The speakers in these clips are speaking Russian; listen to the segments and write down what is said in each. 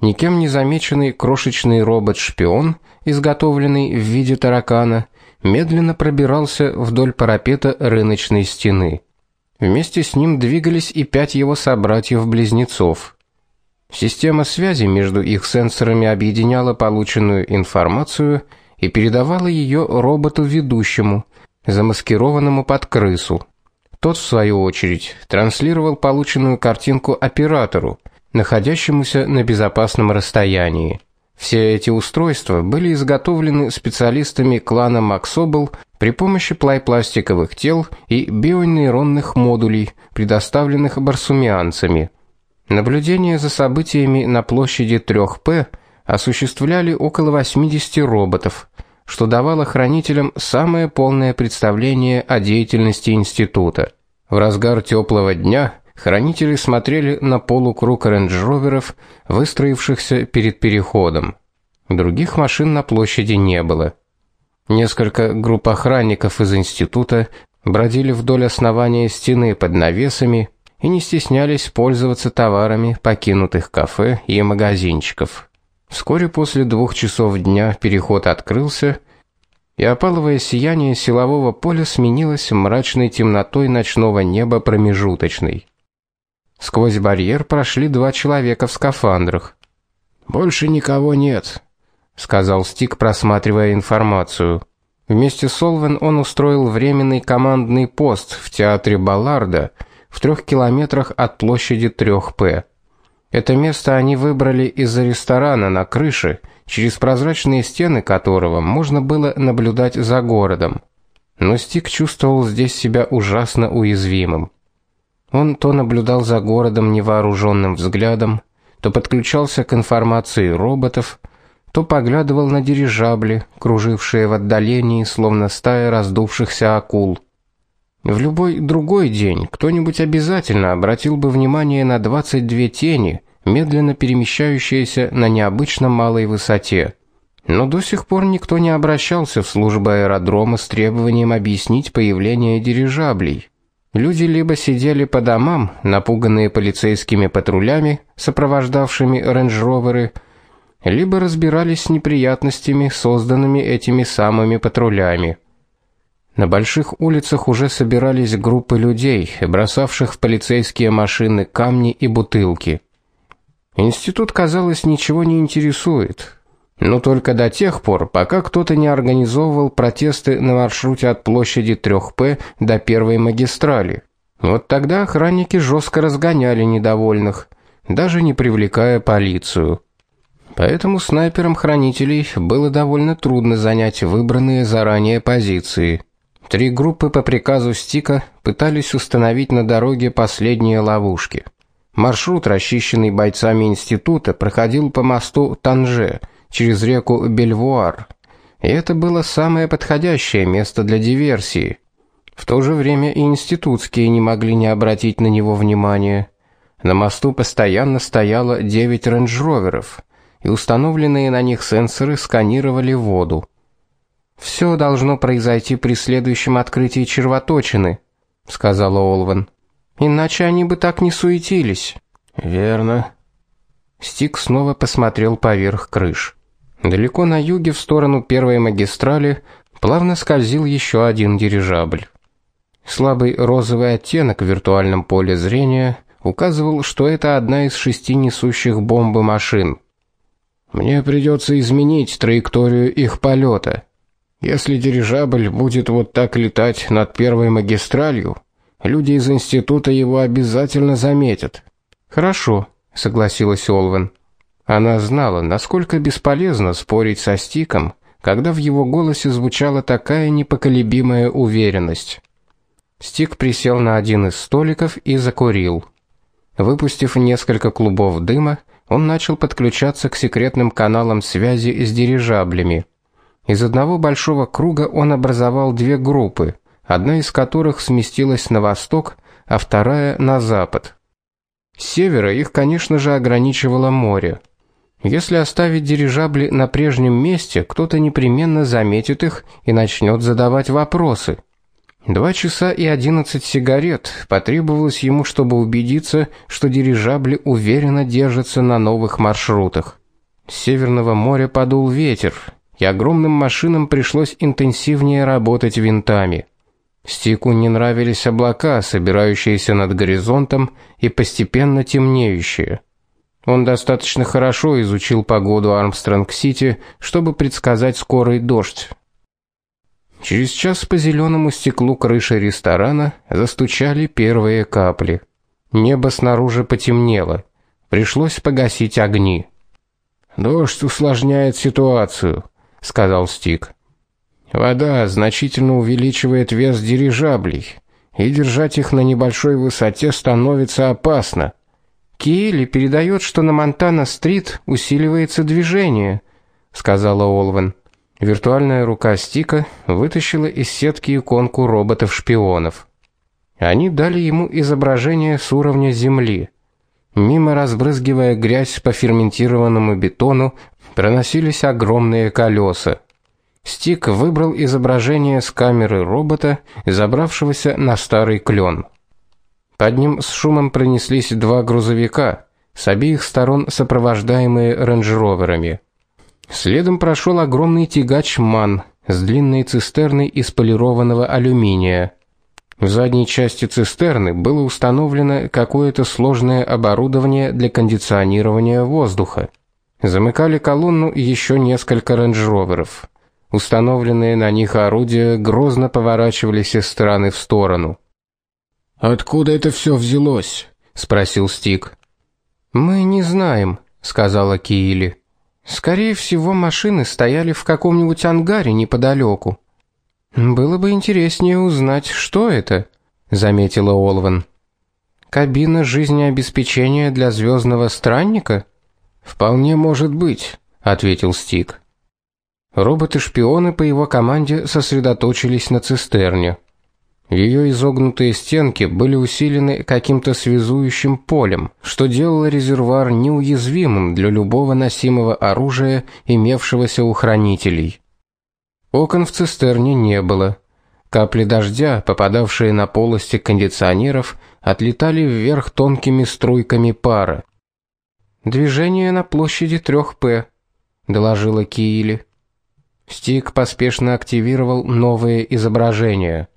Никем не замеченный крошечный робот-шпион, изготовленный в виде таракана, медленно пробирался вдоль парапета рыночной стены. Вместе с ним двигались и пять его собратьев-близнецов. Система связи между их сенсорами объединяла полученную информацию и передавала ее роботу-ведущему, замаскированному под крысу. Тот в свою очередь транслировал полученную картинку оператору, находящемуся на безопасном расстоянии. Все эти устройства были изготовлены специалистами клана Максобл при помощи пластиковых тел и бионейронных модулей, предоставленных барсумианцами. Наблюдение за событиями на площади 3П осуществляли около 80 роботов, что давало хранителям самое полное представление о деятельности института. В разгар теплого дня хранители смотрели на полукруг рейндж-роверов, выстроившихся перед переходом. Других машин на площади не было. Несколько групп охранников из института бродили вдоль основания стены под навесами и не стеснялись пользоваться товарами покинутых кафе и магазинчиков. Вскоре после двух часов дня переход открылся, и опаловое сияние силового поля сменилось мрачной темнотой ночного неба промежуточной. Сквозь барьер прошли два человека в скафандрах. Больше никого нет, сказал Стик, просматривая информацию. Вместе с Олвен он устроил временный командный пост в театре Балларда в трех километрах от площади 3П. Это место они выбрали из-за ресторана на крыше, через прозрачные стены которого можно было наблюдать за городом. Но Стик чувствовал здесь себя ужасно уязвимым. Он то наблюдал за городом невооруженным взглядом, то подключался к информации роботов, то поглядывал на дирижабли, кружившие в отдалении, словно стая раздувшихся акул. В любой другой день кто-нибудь обязательно обратил бы внимание на 22 тени, медленно перемещающиеся на необычно малой высоте. Но до сих пор никто не обращался в службу аэродрома с требованием объяснить появление дирижаблей. Люди либо сидели по домам, напуганные полицейскими патрулями, сопровождавшими рейндж-роверы, либо разбирались с неприятностями, созданными этими самыми патрулями. На больших улицах уже собирались группы людей, бросавших в полицейские машины камни и бутылки. Институт, казалось, ничего не интересует. Но только до тех пор, пока кто-то не организовывал протесты на маршруте от площади 3П до первой магистрали. Вот тогда охранники жестко разгоняли недовольных, даже не привлекая полицию. Поэтому снайперам хранителей было довольно трудно занять выбранные заранее позиции. Три группы по приказу Стика пытались установить на дороге последние ловушки. Маршрут, расчищенный бойцами института, проходил по мосту Танже через реку Бельвуар. И это было самое подходящее место для диверсии. В то же время и институтские не могли не обратить на него внимания. На мосту постоянно стояло 9 рейндж-роверов, и установленные на них сенсоры сканировали воду. Все должно произойти при следующем открытии червоточины, сказала Олвен. Иначе они бы так не суетились. Верно. Стик снова посмотрел поверх крыш. Далеко на юге в сторону первой магистрали плавно скользил еще один дирижабль. Слабый розовый оттенок в виртуальном поле зрения указывал, что это одна из шести несущих бомбы машин. Мне придется изменить траекторию их полета. Если дирижабль будет вот так летать над первой магистралью, люди из института его обязательно заметят. Хорошо, согласилась Олвен. Она знала, насколько бесполезно спорить со Стиком, когда в его голосе звучала такая непоколебимая уверенность. Стик присел на один из столиков и закурил. Выпустив несколько клубов дыма, он начал подключаться к секретным каналам связи с дирижаблями. Из одного большого круга он образовал две группы, одна из которых сместилась на восток, а вторая на запад. С севера их, конечно же, ограничивало море. Если оставить дирижабли на прежнем месте, кто-то непременно заметит их и начнет задавать вопросы. Два часа и одиннадцать сигарет потребовалось ему, чтобы убедиться, что дирижабли уверенно держатся на новых маршрутах. С Северного моря подул ветер, и огромным машинам пришлось интенсивнее работать винтами. Стику не нравились облака, собирающиеся над горизонтом и постепенно темнеющие. Он достаточно хорошо изучил погоду Армстронг-Сити, чтобы предсказать скорый дождь. Через час по зеленому стеклу крыши ресторана застучали первые капли. Небо снаружи потемнело. Пришлось погасить огни. Дождь усложняет ситуацию, сказал Стик. Вода значительно увеличивает вес дирижаблей, и держать их на небольшой высоте становится опасно. Килли передает, что на Монтана-стрит усиливается движение, сказала Олвен. Виртуальная рука Стика вытащила из сетки иконку роботов-шпионов. Они дали ему изображение с уровня земли. Мимо разбрызгивая грязь по ферментированному бетону, проносились огромные колеса. Стик выбрал изображение с камеры робота, забравшегося на старый клен. Под ним с шумом пронеслись два грузовика, с обеих сторон сопровождаемые рейндж-роверами. Следом прошел огромный тягач Ман с длинной цистерной из полированного алюминия. В задней части цистерны было установлено какое-то сложное оборудование для кондиционирования воздуха. Замыкали колонну еще несколько рейндж-роверов. Установленные на них орудия грозно поворачивались из стороны в сторону. Откуда это все взялось? спросил Стик. Мы не знаем, сказала Киили. Скорее всего, машины стояли в каком-нибудь ангаре неподалеку. Было бы интереснее узнать, что это, заметила Олван. Кабина жизнеобеспечения для звездного странника? Вполне может быть, ответил Стик. Роботы-шпионы по его команде сосредоточились на цистерне. Ее изогнутые стенки были усилены каким-то связующим полем, что делало резервуар неуязвимым для любого носимого оружия, имевшегося у хранителей. Окон в цистерне не было. Капли дождя, попадавшие на полости кондиционеров, отлетали вверх тонкими струйками пара. Движение на площади 3П, доложила Киили. Стик поспешно активировал новые изображения.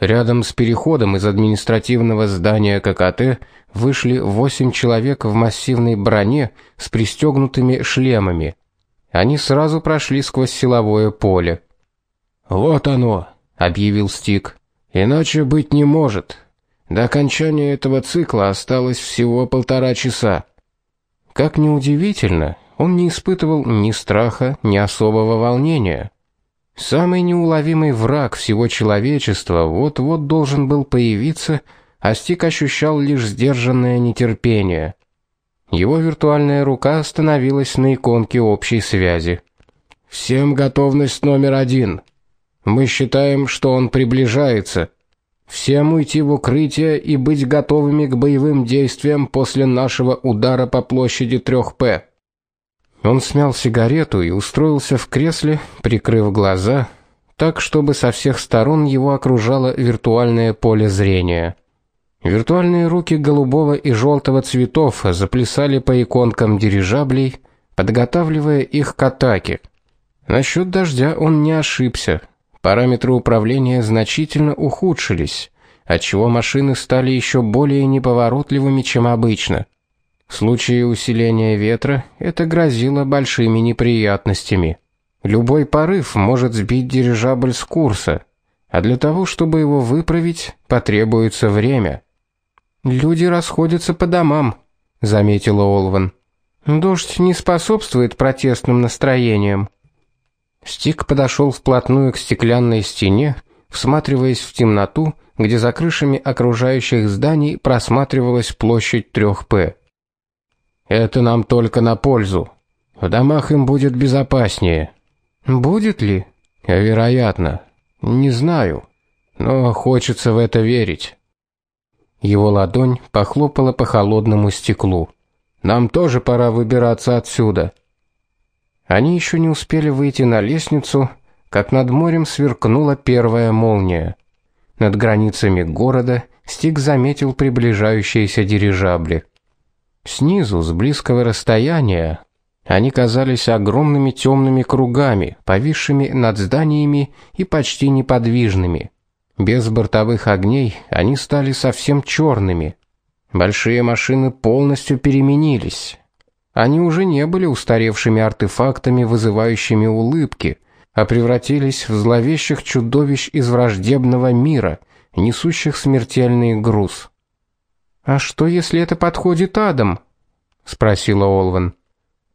Рядом с переходом из административного здания ККТ вышли восемь человек в массивной броне с пристегнутыми шлемами. Они сразу прошли сквозь силовое поле. "Вот оно", объявил Стик. "Иначе быть не может. До окончания этого цикла осталось всего полтора часа". Как ни удивительно, он не испытывал ни страха, ни особого волнения. Самый неуловимый враг всего человечества вот-вот должен был появиться, а Стик ощущал лишь сдержанное нетерпение. Его виртуальная рука остановилась на иконке общей связи. Всем готовность номер один. Мы считаем, что он приближается. Всем уйти в укрытие и быть готовыми к боевым действиям после нашего удара по площади 3П. Он смял сигарету и устроился в кресле, прикрыв глаза, так чтобы со всех сторон его окружало виртуальное поле зрения. Виртуальные руки голубого и желтого цветов заплясали по иконкам дирижаблей, подготавливая их к атаке. Насчет дождя он не ошибся. Параметры управления значительно ухудшились, отчего машины стали еще более неповоротливыми, чем обычно. В случае усиления ветра это грозило большими неприятностями. Любой порыв может сбить дирижабль с курса, а для того, чтобы его выправить, потребуется время. Люди расходятся по домам, заметила Олван. Дождь не способствует протестным настроениям. Стик подошел вплотную к стеклянной стене, всматриваясь в темноту, где за крышами окружающих зданий просматривалась площадь 3П. Это нам только на пользу. В домах им будет безопаснее. Будет ли? Вероятно. Не знаю, но хочется в это верить. Его ладонь похлопала по холодному стеклу. Нам тоже пора выбираться отсюда. Они еще не успели выйти на лестницу, как над морем сверкнула первая молния. Над границами города Стик заметил приближающиеся дирижабли. Снизу, с близкого расстояния, они казались огромными темными кругами, повисшими над зданиями и почти неподвижными. Без бортовых огней они стали совсем черными. Большие машины полностью переменились. Они уже не были устаревшими артефактами, вызывающими улыбки, а превратились в зловещих чудовищ из враждебного мира, несущих смертельный груз. А что, если это подходит Адам? спросила Олвен.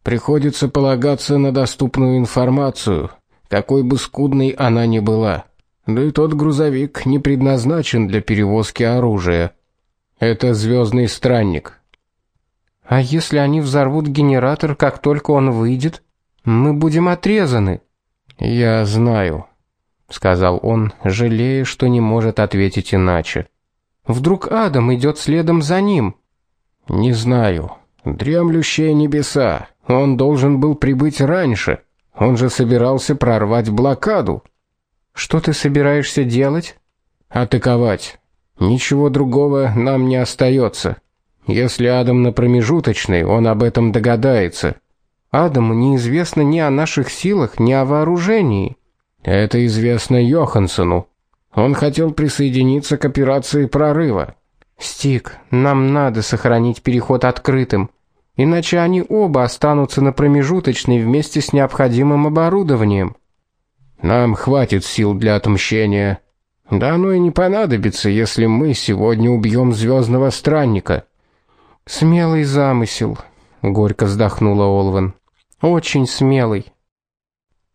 Приходится полагаться на доступную информацию, какой бы скудной она ни была. Да и тот грузовик не предназначен для перевозки оружия. Это звездный странник. А если они взорвут генератор, как только он выйдет, мы будем отрезаны. Я знаю, сказал он, жалея, что не может ответить иначе. Вдруг Адам идет следом за ним? Не знаю. Дремлющие небеса. Он должен был прибыть раньше. Он же собирался прорвать блокаду. Что ты собираешься делать? Атаковать. Ничего другого нам не остается. Если Адам на промежуточной, он об этом догадается. Адаму неизвестно ни о наших силах, ни о вооружении. Это известно Йохансену. Он хотел присоединиться к операции прорыва. Стик, нам надо сохранить переход открытым, иначе они оба останутся на промежуточной вместе с необходимым оборудованием. Нам хватит сил для отмщения. Да оно и не понадобится, если мы сегодня убьем звездного странника. Смелый замысел, горько вздохнула Олвен. Очень смелый.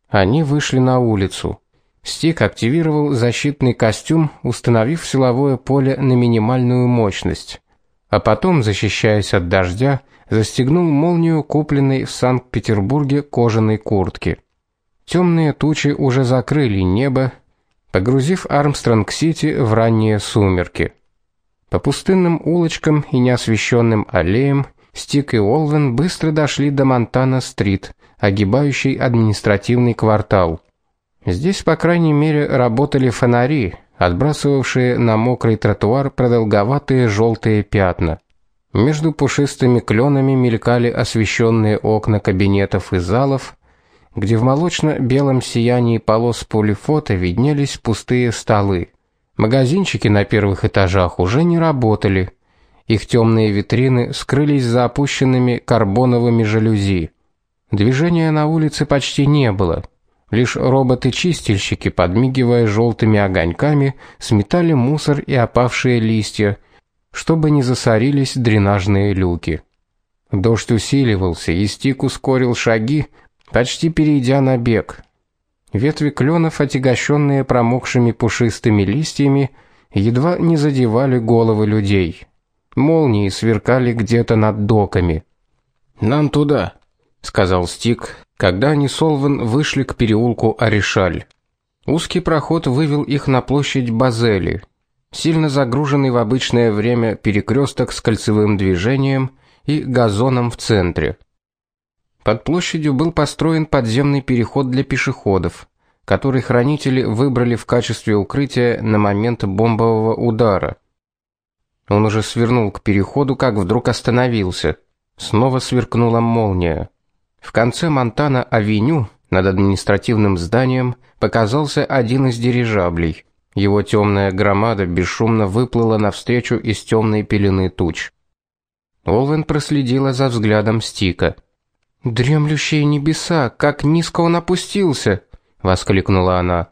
Они вышли на улицу. Стик активировал защитный костюм, установив силовое поле на минимальную мощность, а потом, защищаясь от дождя, застегнул молнию купленной в Санкт-Петербурге кожаной куртки. Темные тучи уже закрыли небо, погрузив Армстронг-Сити в ранние сумерки. По пустынным улочкам и неосвещенным аллеям Стик и Олвен быстро дошли до Монтана-стрит, огибающей административный квартал. Здесь, по крайней мере, работали фонари, отбрасывавшие на мокрый тротуар продолговатые желтые пятна. Между пушистыми кленами мелькали освещенные окна кабинетов и залов, где в молочно-белом сиянии полос полифота виднелись пустые столы. Магазинчики на первых этажах уже не работали. Их темные витрины скрылись за опущенными карбоновыми жалюзи. Движения на улице почти не было. Лишь роботы-чистильщики, подмигивая желтыми огоньками, сметали мусор и опавшие листья, чтобы не засорились дренажные люки. Дождь усиливался, и Стик ускорил шаги, почти перейдя на бег. Ветви кленов, отягощенные промокшими пушистыми листьями, едва не задевали головы людей. Молнии сверкали где-то над доками. Нам туда, сказал Стик, когда они с вышли к переулку Аришаль. Узкий проход вывел их на площадь Базели, сильно загруженный в обычное время перекресток с кольцевым движением и газоном в центре. Под площадью был построен подземный переход для пешеходов, который хранители выбрали в качестве укрытия на момент бомбового удара. Он уже свернул к переходу, как вдруг остановился. Снова сверкнула молния. В конце Монтана-авеню, над административным зданием, показался один из дирижаблей. Его темная громада бесшумно выплыла навстречу из темной пелены туч. Олвен проследила за взглядом Стика. Дремлющие небеса, как низко он опустился, воскликнула она.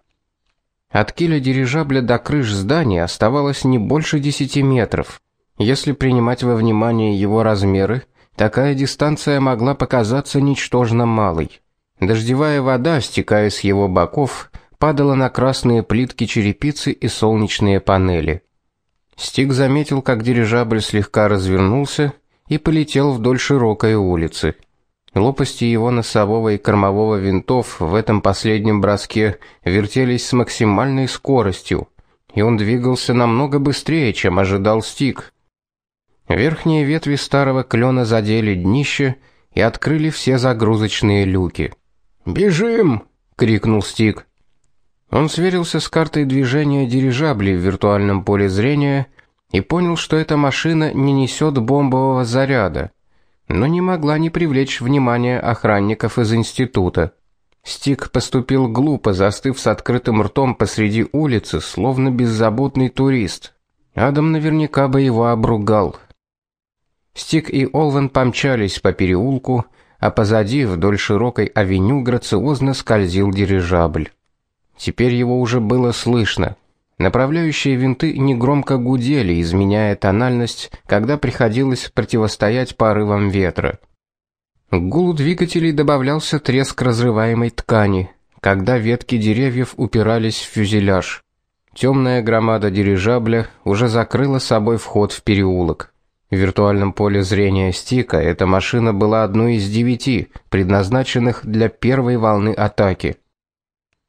От киля дирижабля до крыш здания оставалось не больше десяти метров. Если принимать во внимание его размеры, такая дистанция могла показаться ничтожно малой. Дождевая вода, стекая с его боков, падала на красные плитки черепицы и солнечные панели. Стик заметил, как дирижабль слегка развернулся и полетел вдоль широкой улицы. Лопасти его носового и кормового винтов в этом последнем броске вертелись с максимальной скоростью, и он двигался намного быстрее, чем ожидал Стик. Верхние ветви старого клена задели днище и открыли все загрузочные люки. "Бежим!" крикнул Стик. Он сверился с картой движения дирижабля в виртуальном поле зрения и понял, что эта машина не несет бомбового заряда, но не могла не привлечь внимание охранников из института. Стик поступил глупо, застыв с открытым ртом посреди улицы, словно беззаботный турист. Адам наверняка бы его обругал. Стик и Олвен помчались по переулку, а позади вдоль широкой авеню грациозно скользил дирижабль. Теперь его уже было слышно. Направляющие винты негромко гудели, изменяя тональность, когда приходилось противостоять порывам ветра. К гулу двигателей добавлялся треск разрываемой ткани, когда ветки деревьев упирались в фюзеляж. Темная громада дирижабля уже закрыла собой вход в переулок. В виртуальном поле зрения Стика эта машина была одной из девяти, предназначенных для первой волны атаки.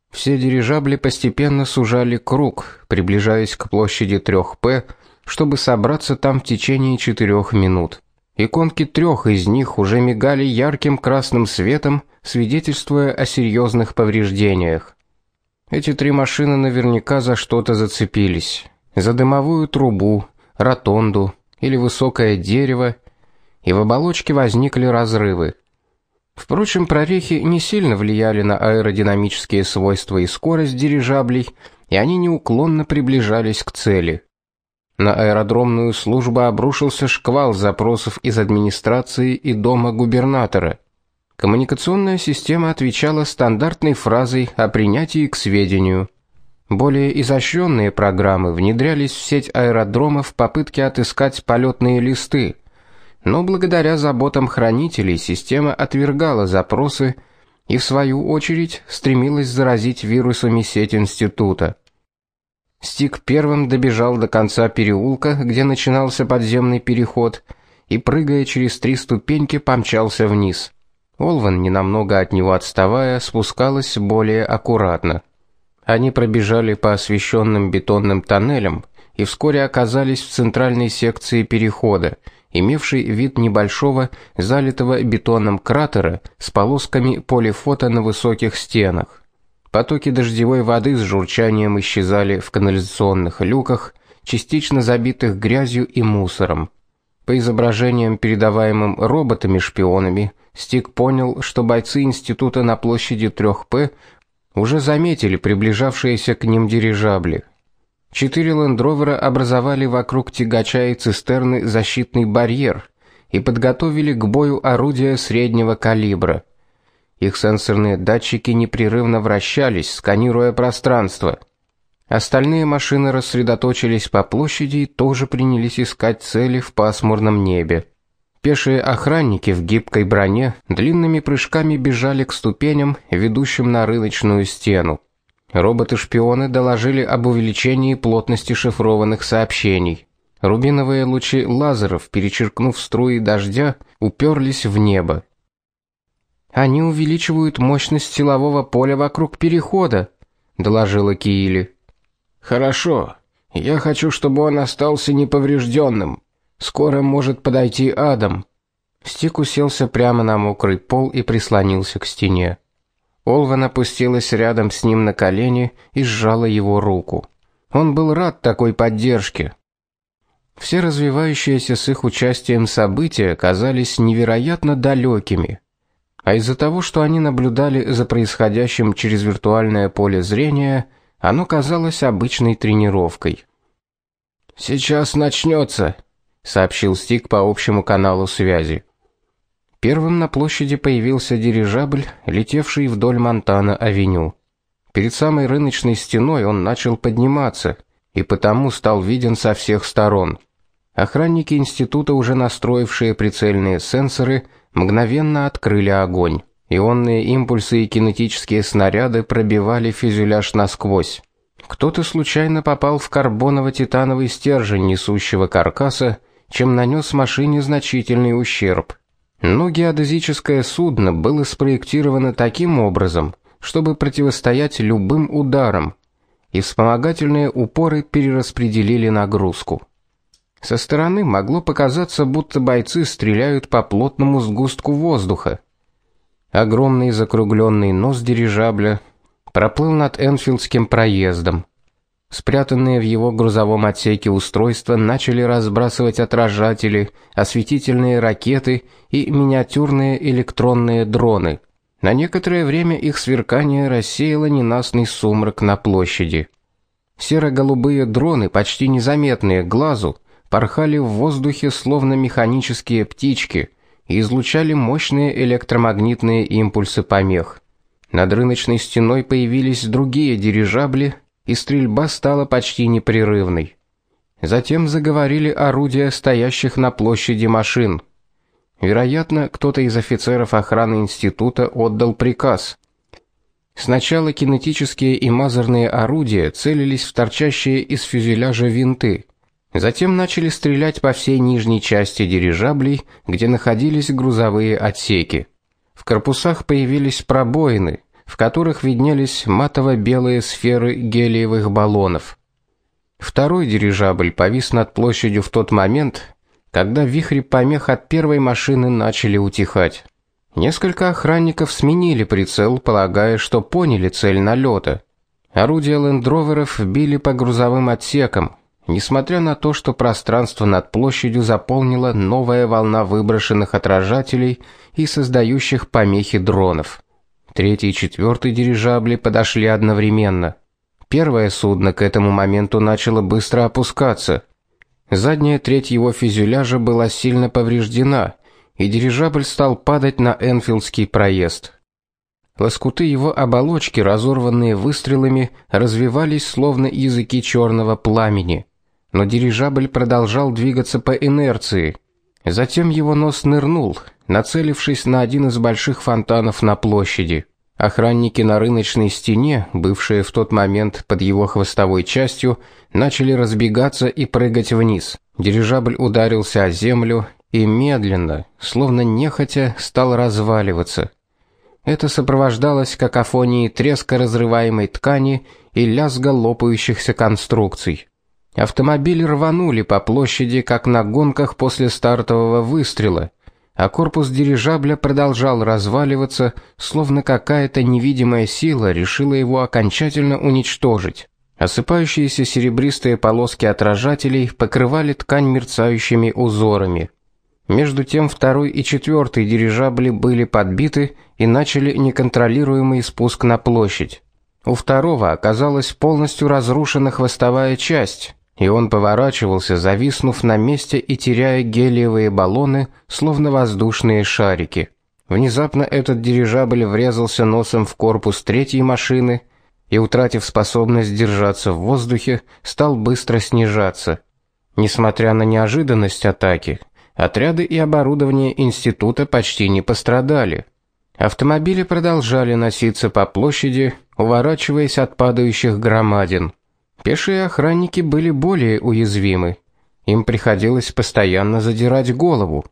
Все дирижабли постепенно сужали круг, приближаясь к площади 3П, чтобы собраться там в течение четырех минут. Иконки трех из них уже мигали ярким красным светом, свидетельствуя о серьезных повреждениях. Эти три машины наверняка за что-то зацепились: за дымовую трубу, ротонду или высокое дерево, и в оболочке возникли разрывы. Впрочем, прорехи не сильно влияли на аэродинамические свойства и скорость дирижаблей, и они неуклонно приближались к цели. На аэродромную службу обрушился шквал запросов из администрации и дома губернатора. Коммуникационная система отвечала стандартной фразой о принятии к сведению. Более изощренные программы внедрялись в сеть аэродромов в попытке отыскать полетные листы – но благодаря заботам хранителей система отвергала запросы и в свою очередь стремилась заразить вирусами сеть института. Стик первым добежал до конца переулка, где начинался подземный переход, и прыгая через три ступеньки помчался вниз. Олван, ненамного от него отставая, спускалась более аккуратно. Они пробежали по освещенным бетонным тоннелям и вскоре оказались в центральной секции перехода имевший вид небольшого залитого бетоном кратера с полосками полифото на высоких стенах. Потоки дождевой воды с журчанием исчезали в канализационных люках, частично забитых грязью и мусором. По изображениям, передаваемым роботами-шпионами, Стик понял, что бойцы института на площади 3П уже заметили приближавшиеся к ним дирижабли. Четыре лендровера образовали вокруг тягача и цистерны защитный барьер и подготовили к бою орудия среднего калибра. Их сенсорные датчики непрерывно вращались, сканируя пространство. Остальные машины рассредоточились по площади и тоже принялись искать цели в пасмурном небе. Пешие охранники в гибкой броне длинными прыжками бежали к ступеням, ведущим на рыночную стену. Роботы-шпионы доложили об увеличении плотности шифрованных сообщений. Рубиновые лучи лазеров, перечеркнув струи дождя, уперлись в небо. Они увеличивают мощность силового поля вокруг перехода, доложила Киили. Хорошо. Я хочу, чтобы он остался неповрежденным. Скоро может подойти Адам. Стик уселся прямо на мокрый пол и прислонился к стене. Олван опустилась рядом с ним на колени и сжала его руку. Он был рад такой поддержке. Все развивающиеся с их участием события казались невероятно далекими. А из-за того, что они наблюдали за происходящим через виртуальное поле зрения, оно казалось обычной тренировкой. Сейчас начнется, сообщил Стик по общему каналу связи. Первым на площади появился дирижабль, летевший вдоль Монтана-авеню. Перед самой рыночной стеной он начал подниматься и потому стал виден со всех сторон. Охранники института, уже настроившие прицельные сенсоры, мгновенно открыли огонь. Ионные импульсы и кинетические снаряды пробивали фюзеляж насквозь. Кто-то случайно попал в карбоново-титановый стержень несущего каркаса, чем нанес машине значительный ущерб. Но геодезическое судно было спроектировано таким образом, чтобы противостоять любым ударам, и вспомогательные упоры перераспределили нагрузку. Со стороны могло показаться, будто бойцы стреляют по плотному сгустку воздуха. Огромный закругленный нос дирижабля, проплыл над Энфилдским проездом. Спрятанные в его грузовом отсеке устройства начали разбрасывать отражатели, осветительные ракеты и миниатюрные электронные дроны. На некоторое время их сверкание рассеяло ненастный сумрак на площади. Серо-голубые дроны, почти незаметные глазу, порхали в воздухе словно механические птички и излучали мощные электромагнитные импульсы помех. Над рыночной стеной появились другие дирижабли, и стрельба стала почти непрерывной. Затем заговорили орудия стоящих на площади машин. Вероятно, кто-то из офицеров охраны института отдал приказ. Сначала кинетические и мазерные орудия целились в торчащие из фюзеляжа винты. Затем начали стрелять по всей нижней части дирижаблей, где находились грузовые отсеки. В корпусах появились пробоины, в которых виднелись матово-белые сферы гелиевых баллонов. Второй дирижабль повис над площадью в тот момент, когда вихри помех от первой машины начали утихать. Несколько охранников сменили прицел, полагая, что поняли цель налета. Орудия лендроверов били по грузовым отсекам, несмотря на то, что пространство над площадью заполнила новая волна выброшенных отражателей и создающих помехи дронов. Третий и четвертый дирижабли подошли одновременно. Первое судно к этому моменту начало быстро опускаться. Задняя треть его фюзеляжа была сильно повреждена, и дирижабль стал падать на Энфилдский проезд. Лоскуты его оболочки, разорванные выстрелами, развивались словно языки черного пламени но дирижабль продолжал двигаться по инерции. Затем его нос нырнул, нацелившись на один из больших фонтанов на площади. Охранники на рыночной стене, бывшие в тот момент под его хвостовой частью, начали разбегаться и прыгать вниз. Дирижабль ударился о землю и медленно, словно нехотя, стал разваливаться. Это сопровождалось какофонией треска разрываемой ткани и лязга лопающихся конструкций. Автомобили рванули по площади, как на гонках после стартового выстрела, а корпус дирижабля продолжал разваливаться, словно какая-то невидимая сила решила его окончательно уничтожить. Осыпающиеся серебристые полоски отражателей покрывали ткань мерцающими узорами. Между тем второй и четвертый дирижабли были подбиты и начали неконтролируемый спуск на площадь. У второго оказалась полностью разрушена хвостовая часть, и он поворачивался, зависнув на месте и теряя гелиевые баллоны, словно воздушные шарики. Внезапно этот дирижабль врезался носом в корпус третьей машины и, утратив способность держаться в воздухе, стал быстро снижаться. Несмотря на неожиданность атаки, отряды и оборудование института почти не пострадали. Автомобили продолжали носиться по площади, уворачиваясь от падающих громадин. Пешие охранники были более уязвимы. Им приходилось постоянно задирать голову.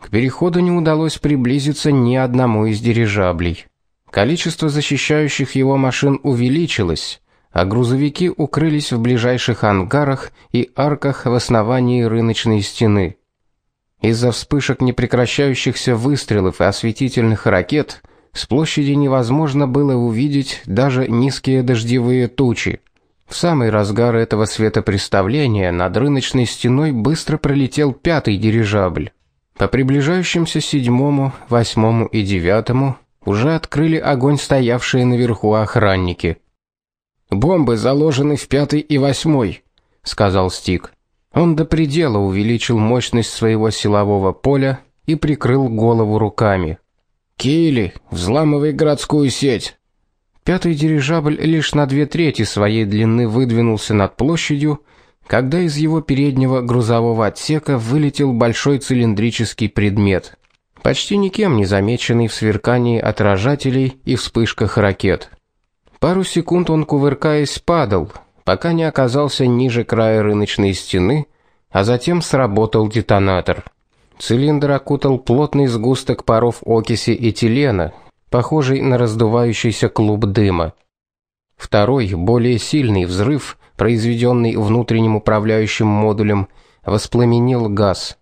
К переходу не удалось приблизиться ни одному из дирижаблей. Количество защищающих его машин увеличилось, а грузовики укрылись в ближайших ангарах и арках в основании рыночной стены. Из-за вспышек непрекращающихся выстрелов и осветительных ракет с площади невозможно было увидеть даже низкие дождевые тучи. В самый разгар этого светопреставления над рыночной стеной быстро пролетел пятый дирижабль. По приближающимся седьмому, восьмому и девятому уже открыли огонь стоявшие наверху охранники. Бомбы заложены в пятый и восьмой, сказал Стик. Он до предела увеличил мощность своего силового поля и прикрыл голову руками. Кили, взламывай городскую сеть. Пятый дирижабль лишь на две трети своей длины выдвинулся над площадью, когда из его переднего грузового отсека вылетел большой цилиндрический предмет, почти никем не замеченный в сверкании отражателей и вспышках ракет. Пару секунд он кувыркаясь падал, пока не оказался ниже края рыночной стены, а затем сработал детонатор. Цилиндр окутал плотный сгусток паров окиси этилена, похожий на раздувающийся клуб дыма. Второй, более сильный взрыв, произведенный внутренним управляющим модулем, воспламенил газ.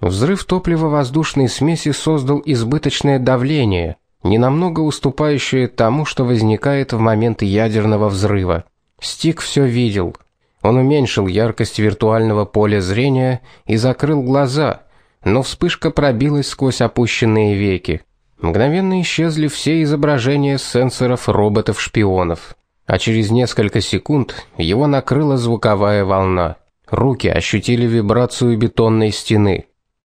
Взрыв топливо-воздушной смеси создал избыточное давление, ненамного уступающее тому, что возникает в момент ядерного взрыва. Стик все видел. Он уменьшил яркость виртуального поля зрения и закрыл глаза, но вспышка пробилась сквозь опущенные веки. Мгновенно исчезли все изображения сенсоров роботов-шпионов, а через несколько секунд его накрыла звуковая волна. Руки ощутили вибрацию бетонной стены.